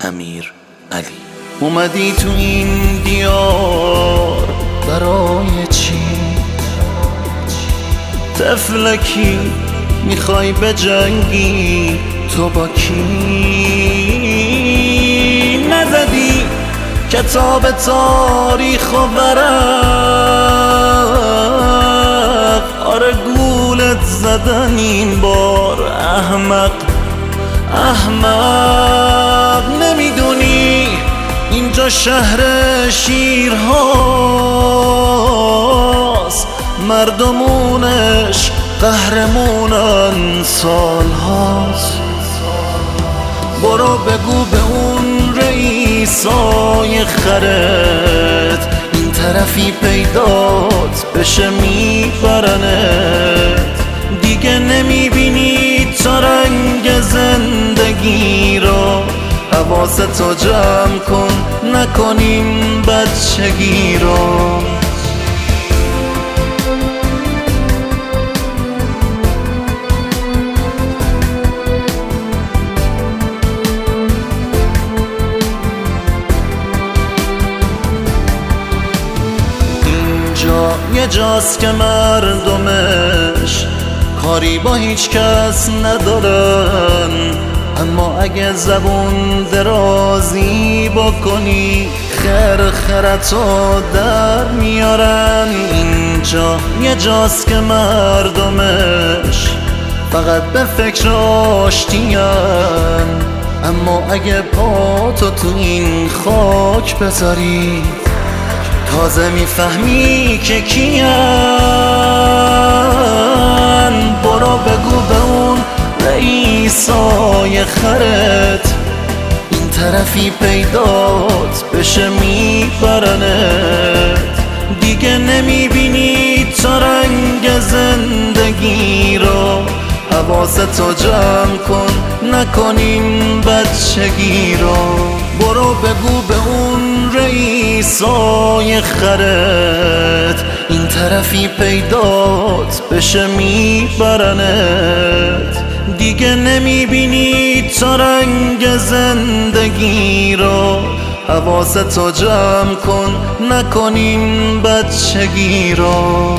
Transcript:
امیر علی. اومدی تو این دیار برای چی؟ تفلکی می‌خوای به جنگی؟ تو با کی؟ نزدی کتاب تاریخ و ورق؟ آره گولت زدن این بار احمق احمق. شهر شیرهاست. مردمونش قهرمونن سال هاست برو بگو به اون رئیسای خرد. این طرفی پیدات بشه میبرنت حواستو جمع کن نکنیم بچگی رو. یه جاست که مردمش کاری با هیچ کس ندارن. اما اگه زبون درازی بکنی خر خرتو در میارن. اینجا یه جاست که مردمش فقط به فکر آشتین اما اگه پاتو تو این خاک بذاری تازه می‌فهمی که کیان. رئیسای خرت. این طرفی پیدات بشه میبرنت. دیگه نمی‌بینی تا رنگ زندگی رو حواستو جمع کن نکنیم بچگی رو برو بگو به اون رئیسای خرت. این طرفی پیدات بشه میبرنت. دیگه نمی‌بینی تا رنگ زندگی رو حواستو جمع کن نکنیم بچگی رو